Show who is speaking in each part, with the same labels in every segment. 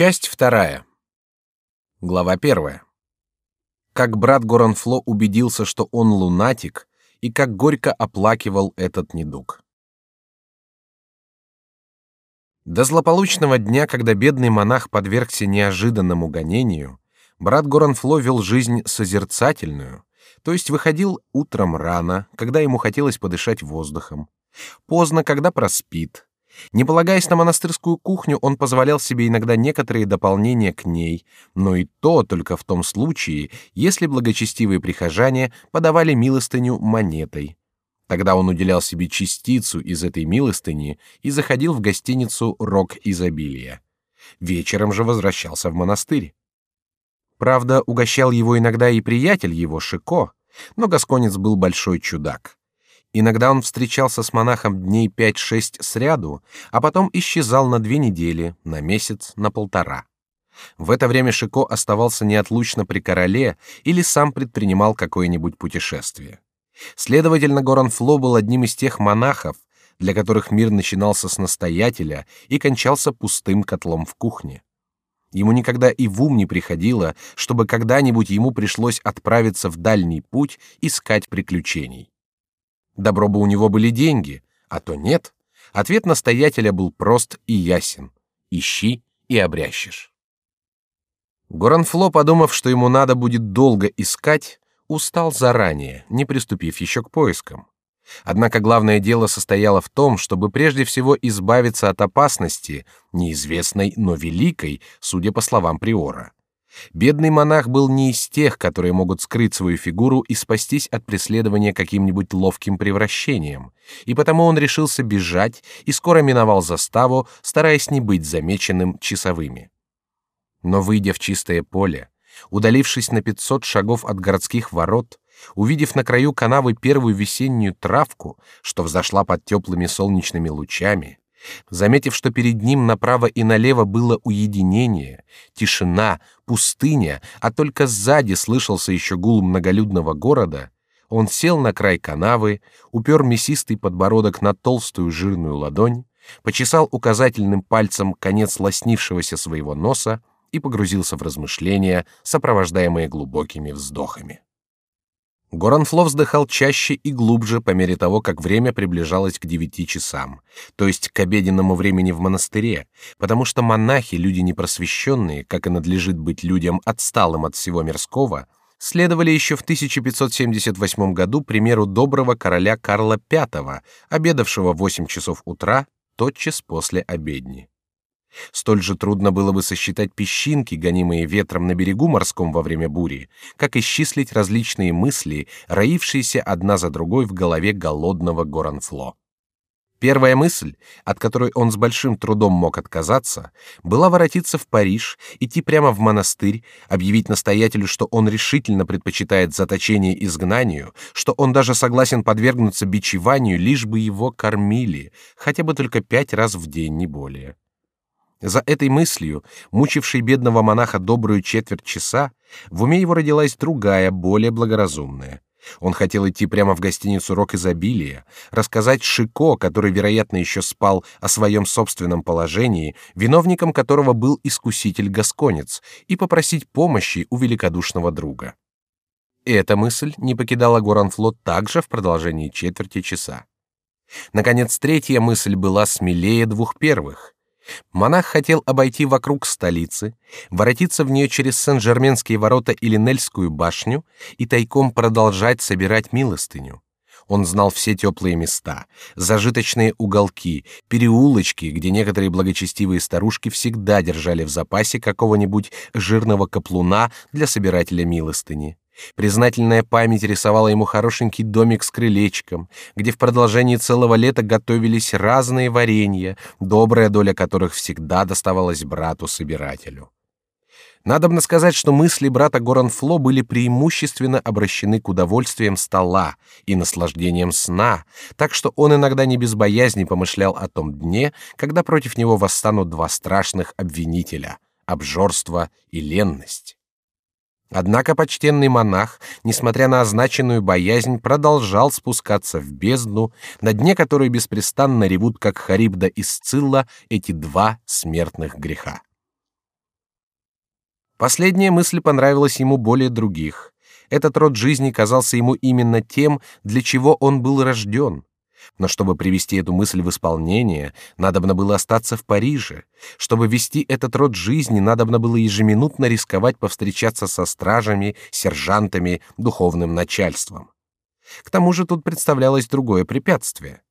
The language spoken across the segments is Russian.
Speaker 1: Часть вторая. Глава первая. Как брат Горанфло убедился, что он лунатик, и как горько оплакивал этот недуг. До злополучного дня, когда бедный монах подвергся неожиданному гонению, брат Горанфло вел жизнь созерцательную, то есть выходил утром рано, когда ему хотелось подышать воздухом, поздно, когда проспит, не полагаясь на монастырскую кухню, он позволял себе иногда некоторые дополнения к ней, но и то только в том случае, если благочестивые прихожане подавали милостыню монетой. Тогда он уделял себе частицу из этой милостыни и заходил в гостиницу «Рок изобилия». Вечером же возвращался в монастырь. Правда, угощал его иногда и приятель его Шико, но гасконец был большой чудак. Иногда он встречался с монахом дней пять-шесть сряду, а потом исчезал на две недели, на месяц, на полтора. В это время Шико оставался неотлучно при короле или сам предпринимал какое-нибудь путешествие. Следовательно, Горанфло был одним из тех монахов, для которых мир начинался с настоятеля и кончался пустым котлом в кухне. Ему никогда и в ум не приходило, чтобы когда-нибудь ему пришлось отправиться в дальний путь искать приключений. Добро бы у него были деньги, а то нет. Ответ настоятеля был прост и ясен: ищи и обрящешь. Горанфло, подумав, что ему надо будет долго искать, устал заранее, не приступив еще к поискам. Однако главное дело состояло в том, чтобы прежде всего избавиться от опасности, неизвестной, но великой, судя по словам приора. Бедный монах был не из тех, которые могут скрыть свою фигуру и спастись от преследования каким-нибудь ловким превращением, и потому он решился бежать и скоро миновал заставу, стараясь не быть замеченным часовыми. Но выйдя в чистое поле, удалившись на пятьсот шагов от городских ворот, увидев на краю канавы первую весеннюю травку, что взошла под теплыми солнечными лучами, Заметив, что перед ним направо и налево было уединение, тишина, пустыня, а только сзади слышался еще гул многолюдного города, он сел на край канавы, упер мясистый подбородок на толстую жирную ладонь, почесал указательным пальцем конец лоснившегося своего носа и погрузился в размышления, сопровождаемые глубокими вздохами. Горанфло вздыхал чаще и глубже по мере того, как время приближалось к девяти часам, то есть к обеденному времени в монастыре, потому что монахи, люди непросвещенные, как и надлежит быть людям отсталым от всего мирского, следовали еще в 1578 году примеру доброго короля Карла V, обедавшего в 8 часов утра тотчас после обедни. Столь же трудно было бы сосчитать песчинки, гонимые ветром на берегу морском во время бури, как исчислить различные мысли, роившиеся одна за другой в голове голодного Горанфло. Первая мысль, от которой он с большим трудом мог отказаться, была воротиться в Париж, идти прямо в монастырь, объявить настоятелю, что он решительно предпочитает заточение изгнанию, что он даже согласен подвергнуться бичеванию, лишь бы его кормили, хотя бы только пять раз в день, не более. За этой мыслью, мучившей бедного монаха добрую четверть часа, в уме его родилась другая, более благоразумная. Он хотел идти прямо в гостиницу «Рок изобилия», рассказать Шико, который, вероятно, еще спал о своем собственном положении, виновником которого был искуситель-гасконец, и попросить помощи у великодушного друга. И эта мысль не покидала Горанфлот также в продолжении четверти часа. Наконец, третья мысль была смелее двух первых — Монах хотел обойти вокруг столицы, воротиться в нее через Сен-Жерменские ворота или Нельскую башню и тайком продолжать собирать милостыню. Он знал все теплые места, зажиточные уголки, переулочки, где некоторые благочестивые старушки всегда держали в запасе какого-нибудь жирного каплуна для собирателя милостыни. Признательная память рисовала ему хорошенький домик с крылечком, где в продолжении целого лета готовились разные варенья, добрая доля которых всегда доставалась брату-собирателю. Надобно сказать, что мысли брата Горанфло были преимущественно обращены к удовольствиям стола и наслаждениям сна, так что он иногда не без боязни помышлял о том дне, когда против него восстанут два страшных обвинителя — обжорство и ленность. Однако почтенный монах, несмотря на означенную боязнь, продолжал спускаться в бездну, на дне которой беспрестанно ревут, как Харибда и Сцилла, эти два смертных греха. Последняя мысль понравилась ему более других. Этот род жизни казался ему именно тем, для чего он был рожден. Но чтобы привести эту мысль в исполнение, надобно было остаться в Париже. Чтобы вести этот род жизни, надобно было ежеминутно рисковать повстречаться со стражами, сержантами, духовным начальством. К тому же тут представлялось другое препятствие.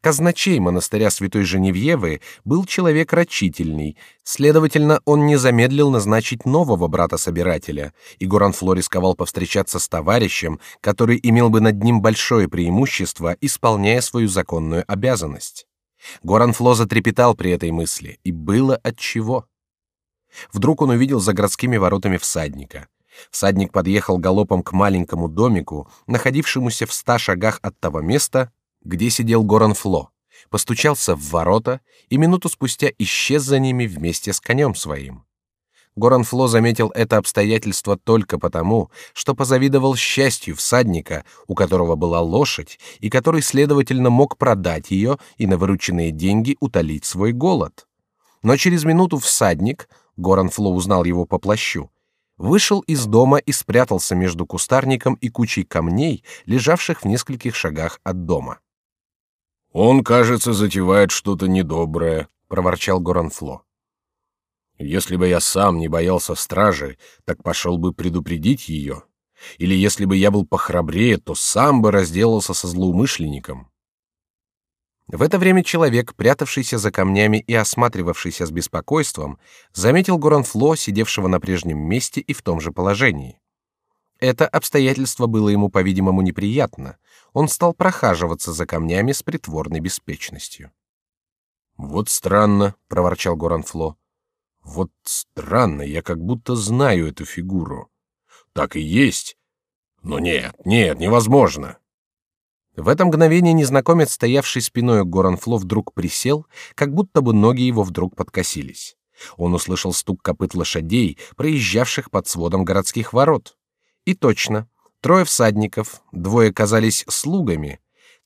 Speaker 1: Казначей монастыря Святой Женевьевы был человек рачительный, следовательно, он не замедлил назначить нового брата-собирателя, и Горанфло рисковал повстречаться с товарищем, который имел бы над ним большое преимущество, исполняя свою законную обязанность. Горанфло затрепетал при этой мысли, и было отчего. Вдруг он увидел за городскими воротами всадника. Всадник подъехал галопом к маленькому домику, находившемуся в ста шагах от того места, где сидел Горан Фло, постучался в ворота и минуту спустя исчез за ними вместе с конем своим. Горан Фло заметил это обстоятельство только потому, что позавидовал счастью всадника, у которого была лошадь и который, следовательно, мог продать ее и на вырученные деньги утолить свой голод. Но через минуту всадник, Горан Фло узнал его по плащу, вышел из дома и спрятался между кустарником и кучей камней, лежавших в нескольких шагах от дома.
Speaker 2: Он, кажется, затевает что-то недоброе, проворчал Горанфло. Если бы я сам не боялся стражи, так пошел бы предупредить ее. Или если бы я был похрабрее, то сам бы разделался со злоумышленником.
Speaker 1: В это время человек, прятавшийся за камнями и осматривавшийся с беспокойством, заметил Горанфло, сидевшего на прежнем месте и в том же положении. Это обстоятельство было ему, по-видимому, неприятно. Он стал прохаживаться за камнями с притворной беспечностью.
Speaker 2: Вот странно, проворчал Горанфло. Вот странно, я как будто знаю эту фигуру. Так и есть. Но нет, нет, невозможно.
Speaker 1: В это мгновение незнакомец, стоявший спиной к Горанфло, вдруг присел, как будто бы ноги его вдруг подкосились. Он услышал стук копыт лошадей, проезжавших под сводом городских ворот. И точно, трое всадников, двое казались слугами,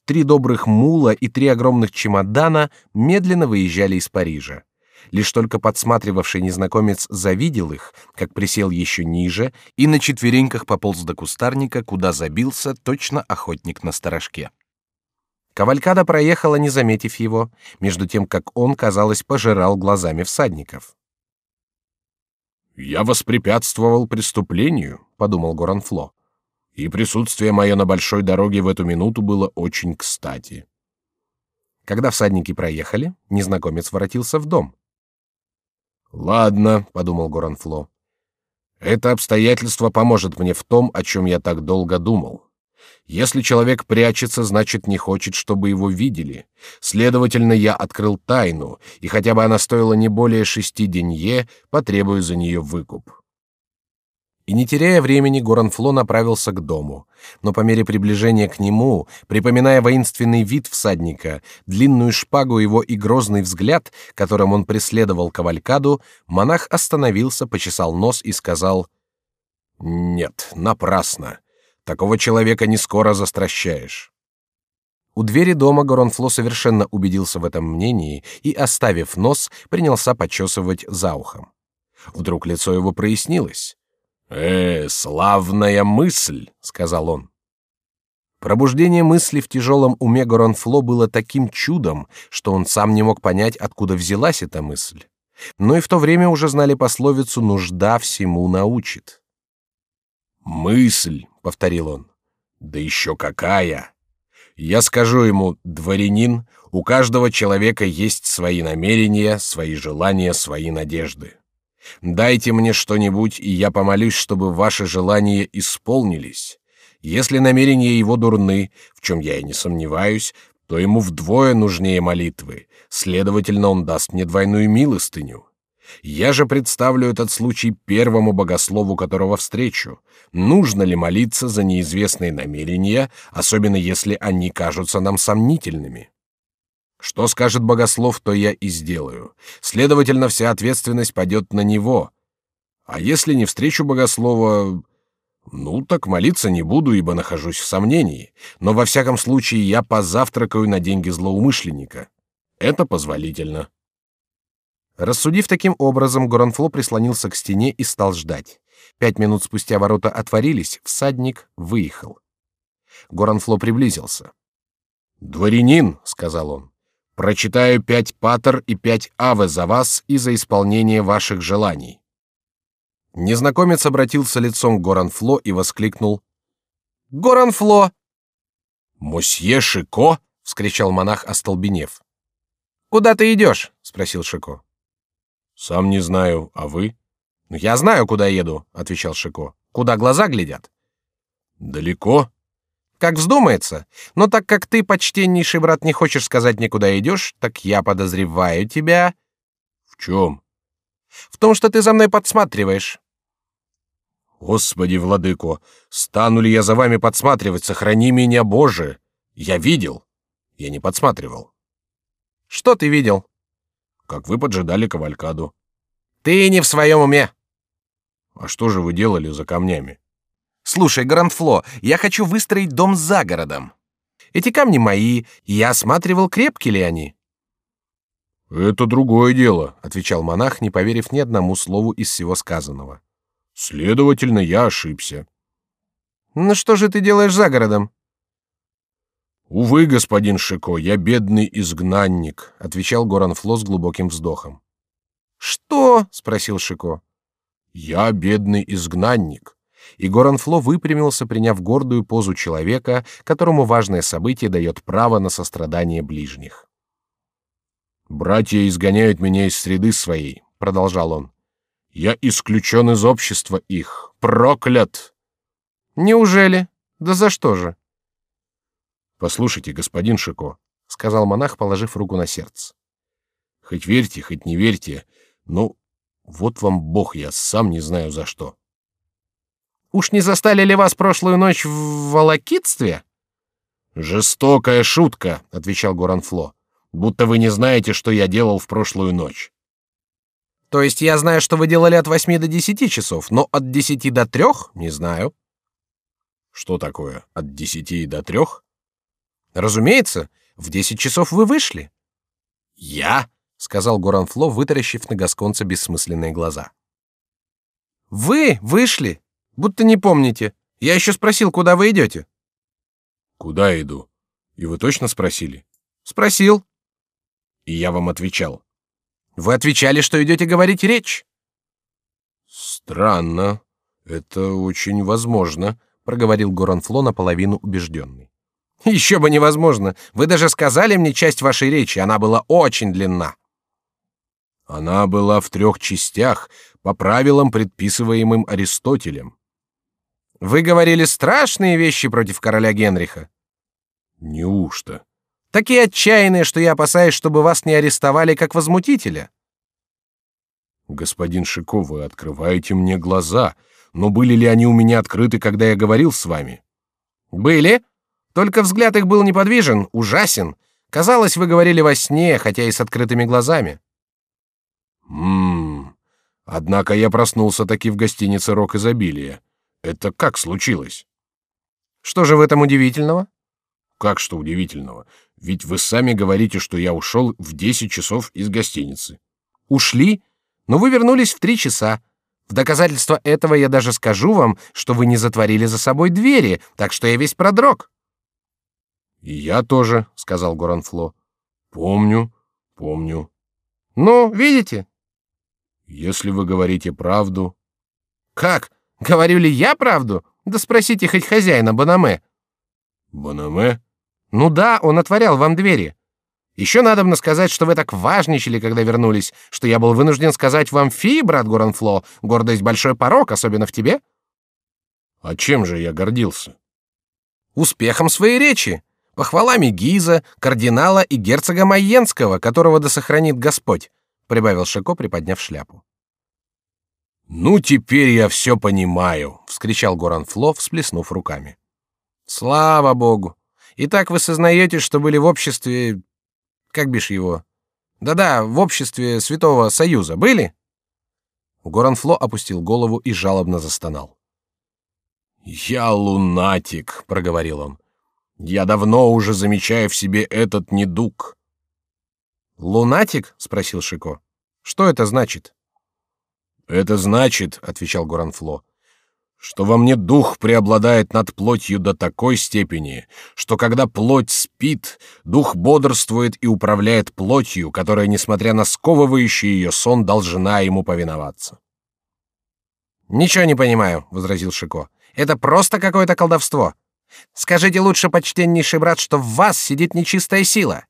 Speaker 1: три добрых мула и три огромных чемодана медленно выезжали из Парижа. Лишь только подсматривавший незнакомец завидел их, как присел еще ниже и на четвереньках пополз до кустарника, куда забился точно охотник на сторожке. Кавалькада проехала, не заметив его, между тем как он, казалось, пожирал глазами всадников.
Speaker 2: Я воспрепятствовал преступлению, подумал Горанфло, и присутствие мое на большой дороге в эту минуту было очень кстати.
Speaker 1: Когда всадники проехали, незнакомец воротился в дом.
Speaker 2: Ладно, подумал Горанфло. Это обстоятельство поможет мне в том, о чем я так долго думал. Если человек прячется, значит не хочет, чтобы его видели. Следовательно, я открыл тайну, и хотя бы она стоила не более шести денье, потребую за нее выкуп.
Speaker 1: И не теряя времени, Горанфло направился к дому. Но по мере приближения к нему, припоминая воинственный вид всадника, длинную шпагу его и грозный взгляд, которым он преследовал кавалькаду, монах остановился, почесал нос и сказал: "Нет, напрасно. Такого человека не скоро застращаешь. У двери дома Горонфло совершенно убедился в этом мнении и, оставив нос, принялся почесывать за ухом. Вдруг лицо его прояснилось.
Speaker 2: «Э, славная мысль», — сказал он.
Speaker 1: Пробуждение мысли в тяжелом уме Горонфло было таким чудом, что он сам не мог понять, откуда взялась эта мысль. Но и в то время уже знали пословицу «нужда всему научит».
Speaker 2: «Мысль», — повторил он. «Да еще какая!» Я скажу ему, дворянин, у каждого человека есть свои намерения, свои желания, свои надежды. Дайте мне что-нибудь, и я помолюсь, чтобы ваши желания исполнились. Если намерения его дурны, в чем я и не сомневаюсь, то ему вдвое нужнее молитвы. Следовательно, он даст мне двойную милостыню. Я же представлю этот случай первому богослову, которого встречу. Нужно ли молиться за неизвестные намерения, особенно если они кажутся нам сомнительными? Что скажет богослов, то я и сделаю. Следовательно, вся ответственность падет на него. А если не встречу богослова, ну так молиться не буду, ибо нахожусь в сомнении. Но во всяком случае я позавтракаю на деньги злоумышленника. Это позволительно.
Speaker 1: Рассудив таким образом, Горанфло прислонился к стене и стал ждать. Пять минут спустя ворота отворились, всадник выехал. Горанфло приблизился.
Speaker 2: «Дворянин», — сказал он, — «прочитаю пять патер и пять аве за вас и за исполнение ваших желаний».
Speaker 1: Незнакомец обратился лицом к Горанфло и воскликнул. «Горанфло!»
Speaker 2: «Мосье Шико!» — вскричал монах, остолбенев. «Куда ты идешь?» — спросил Шико.
Speaker 1: «Сам не знаю, а вы?»
Speaker 2: «Ну, «Я знаю, куда еду», — отвечал Шико. «Куда глаза глядят?»
Speaker 1: «Далеко?»
Speaker 2: «Как вздумается. Но так как ты, почтеннейший брат, не хочешь сказать мне, куда идешь, так я подозреваю тебя...»
Speaker 1: «В чем?»
Speaker 2: «В том, что ты за мной подсматриваешь».
Speaker 1: «Господи, владыко, стану ли я за вами подсматривать? Сохрани меня, Боже! Я видел. Я не подсматривал».
Speaker 2: «Что ты видел?»
Speaker 1: Как вы поджидали кавалькаду.
Speaker 2: Ты не в своем уме.
Speaker 1: А что же вы делали за камнями?
Speaker 2: Слушай, Грандфло, я хочу выстроить дом за городом. Эти камни мои, и я осматривал, крепки ли они.
Speaker 1: Это другое дело, отвечал монах, не поверив ни одному слову из всего сказанного. Следовательно, я ошибся.
Speaker 2: Ну что же ты делаешь за городом?
Speaker 1: Увы, господин Шико, я бедный изгнанник, отвечал Горанфло с глубоким вздохом.
Speaker 2: Что? спросил Шико.
Speaker 1: Я бедный изгнанник. И Горанфло выпрямился, приняв гордую позу человека, которому важное событие дает право на сострадание ближних. Братья изгоняют меня из среды своей, продолжал он. Я исключен из общества их, проклят.
Speaker 2: Неужели? Да за что же?
Speaker 1: Послушайте, господин Шико, сказал монах, положив руку на сердце. Хоть верьте, хоть не верьте, ну вот вам Бог, я сам не знаю за что.
Speaker 2: Уж не застали ли вас прошлую ночь в волокитстве?
Speaker 1: Жестокая шутка, отвечал Горанфло. Будто вы не знаете, что я делал в прошлую ночь.
Speaker 2: То есть я знаю, что вы делали от восьми до десяти часов, но от десяти до трех не знаю.
Speaker 1: Что такое от десяти до трех?
Speaker 2: Разумеется, в десять часов вы вышли.
Speaker 1: Я, сказал Горанфло, вытаращив на гасконца бессмысленные глаза.
Speaker 2: Вы вышли, будто не помните. Я еще спросил, куда вы идете.
Speaker 1: Куда иду? И вы точно спросили?
Speaker 2: Спросил.
Speaker 1: И я вам отвечал.
Speaker 2: Вы отвечали, что идете говорить речь.
Speaker 1: Странно. Это очень возможно, проговорил Горанфло наполовину убежденный.
Speaker 2: Еще бы невозможно. Вы даже сказали мне часть вашей речи, она была очень длинна.
Speaker 1: Она была в трех частях, по правилам, предписываемым Аристотелем.
Speaker 2: Вы говорили страшные вещи против короля Генриха.
Speaker 1: Неужто?
Speaker 2: Такие отчаянные, что я опасаюсь, чтобы вас не арестовали как возмутителя.
Speaker 1: Господин Шико, вы открываете мне глаза, но были ли они у меня открыты, когда я говорил с вами?
Speaker 2: Были. Только взгляд их был неподвижен, ужасен. Казалось, вы говорили во сне, хотя и с открытыми глазами.
Speaker 1: Мм. Однако я проснулся таки в гостинице Рок изобилия. Это как случилось?
Speaker 2: Что же в этом удивительного?
Speaker 1: Как что удивительного? Ведь вы сами говорите, что я ушел в десять часов из гостиницы.
Speaker 2: Ушли? Но вы вернулись в три часа. В доказательство этого я даже скажу вам, что вы не затворили за собой двери, так что я весь продрог.
Speaker 1: И я тоже, сказал Горанфло. Помню, помню.
Speaker 2: Ну, видите?
Speaker 1: Если вы говорите правду.
Speaker 2: Как? Говорю ли я правду? Да спросите хоть хозяина Банаме.
Speaker 1: Банаме?
Speaker 2: Ну да, он отворял вам двери. Еще надо мне сказать, что вы так важничали, когда вернулись, что я был вынужден сказать вам фи, брат Горанфло, гордость большой порок, особенно в тебе.
Speaker 1: А чем же я гордился?
Speaker 2: Успехом своей речи похвалами Гиза, кардинала и герцога Майенского, которого да сохранит Господь, прибавил Шико, приподняв шляпу.
Speaker 1: Ну теперь я все понимаю, вскричал Горанфло, всплеснув руками.
Speaker 2: Слава богу! Итак, вы сознаете, что были в обществе, как бишь его? Да-да, в обществе Святого Союза были?
Speaker 1: Горанфло опустил голову и жалобно застонал. Я лунатик, проговорил он. Я давно уже замечаю в себе этот недуг.
Speaker 2: Лунатик? спросил Шико.
Speaker 1: Что это значит?
Speaker 2: Это значит, отвечал Горанфло, что во мне дух преобладает над плотью до такой степени, что когда плоть спит, дух бодрствует и управляет плотью, которая, несмотря на сковывающий ее сон, должна ему повиноваться.
Speaker 1: Ничего не понимаю, возразил Шико. Это просто какое-то колдовство. Скажите лучше, почтеннейший брат, что в вас сидит нечистая сила.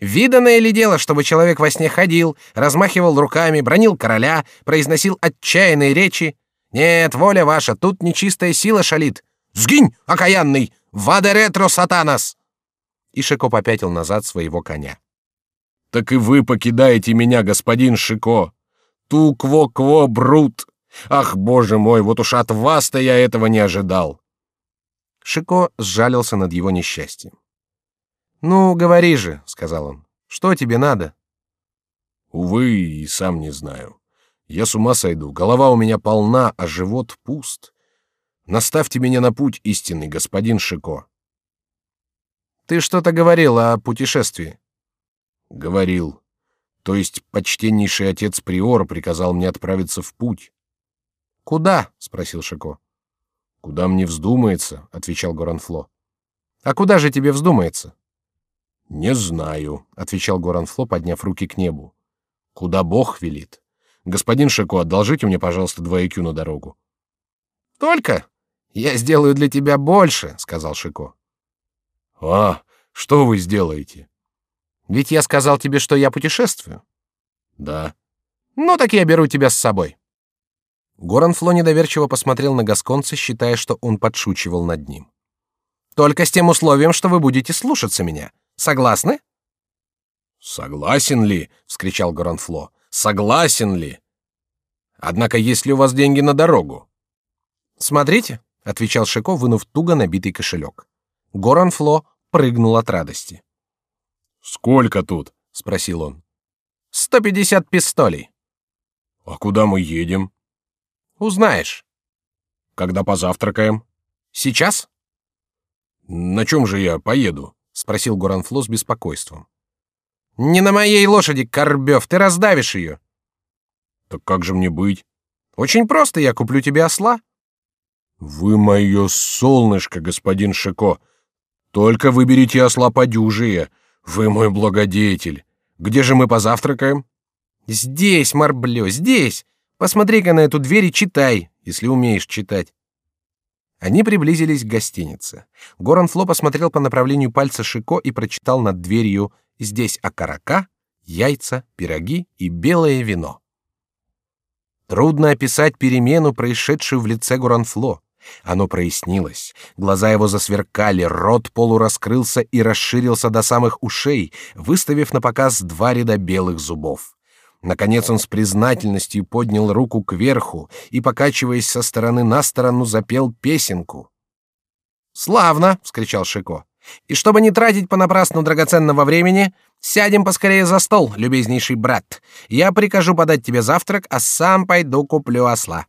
Speaker 1: Виданное ли дело, чтобы человек во сне ходил, размахивал руками, бронил короля, произносил отчаянные речи? Нет, воля ваша, тут нечистая сила шалит. Сгинь, окаянный! Ваде ретро сатанас! И Шико попятил назад своего коня.
Speaker 2: Так и вы покидаете меня, господин Шико. Ту кво кво брут. Ах, боже мой, вот уж от вас-то я этого не ожидал.
Speaker 1: Шико сжалился над его несчастьем. Ну, говори же, сказал он. Что тебе надо?
Speaker 2: Увы, и сам не знаю. Я с ума сойду. Голова у меня полна, а живот пуст. Наставьте меня на путь истинный, господин Шико.
Speaker 1: Ты что-то говорил о путешествии.
Speaker 2: Говорил. То есть почтеннейший отец приора приказал мне отправиться в путь.
Speaker 1: Куда? спросил Шико.
Speaker 2: Куда мне вздумается, отвечал Горанфло.
Speaker 1: А куда же тебе вздумается?
Speaker 2: Не знаю, отвечал Горанфло, подняв руки к небу. Куда Бог велит. Господин Шико, одолжите мне, пожалуйста, два икю на дорогу.
Speaker 1: Только? Я сделаю для тебя больше, сказал Шико.
Speaker 2: А, что вы сделаете?
Speaker 1: Ведь я сказал тебе, что я путешествую.
Speaker 2: Да.
Speaker 1: Ну так я беру тебя с собой. Горанфло недоверчиво посмотрел на гасконца, считая, что он подшучивал над ним. Только с тем условием, что вы будете слушаться меня. Согласны?
Speaker 2: Согласен ли? – вскричал Горанфло. Согласен ли? Однако есть ли у вас деньги на дорогу?
Speaker 1: Смотрите, отвечал Шико, вынув туго набитый кошелек. Горанфло прыгнул от радости.
Speaker 2: Сколько тут?
Speaker 1: спросил он. Сто пятьдесят пистолей.
Speaker 2: А куда мы едем?
Speaker 1: Узнаешь.
Speaker 2: Когда позавтракаем?
Speaker 1: Сейчас?
Speaker 2: На чем же я поеду?
Speaker 1: спросил Горанфло с беспокойством. Не на моей лошади, Корбев, ты раздавишь ее.
Speaker 2: Так как же мне быть?
Speaker 1: Очень просто, я куплю тебе осла.
Speaker 2: Вы мое солнышко, господин Шико. Только выберите осла подюжие. Вы мой благодетель. Где же мы позавтракаем?
Speaker 1: Здесь, Марблё, здесь. Посмотри-ка на эту дверь и читай, если умеешь читать. Они приблизились к гостинице. Горанфло посмотрел по направлению пальца Шико и прочитал над дверью «Здесь окорока, яйца, пироги и белое вино». Трудно описать перемену, происшедшую в лице Горанфло. Оно прояснилось, глаза его засверкали, рот полураскрылся и расширился до самых ушей, выставив на показ два ряда белых зубов. Наконец он с признательностью поднял руку кверху и, покачиваясь со стороны на сторону, запел песенку. «Славно!» — вскричал Шико. «И чтобы не тратить понапрасну драгоценного времени, сядем поскорее за стол, любезнейший брат. Я прикажу подать тебе завтрак, а сам пойду куплю осла».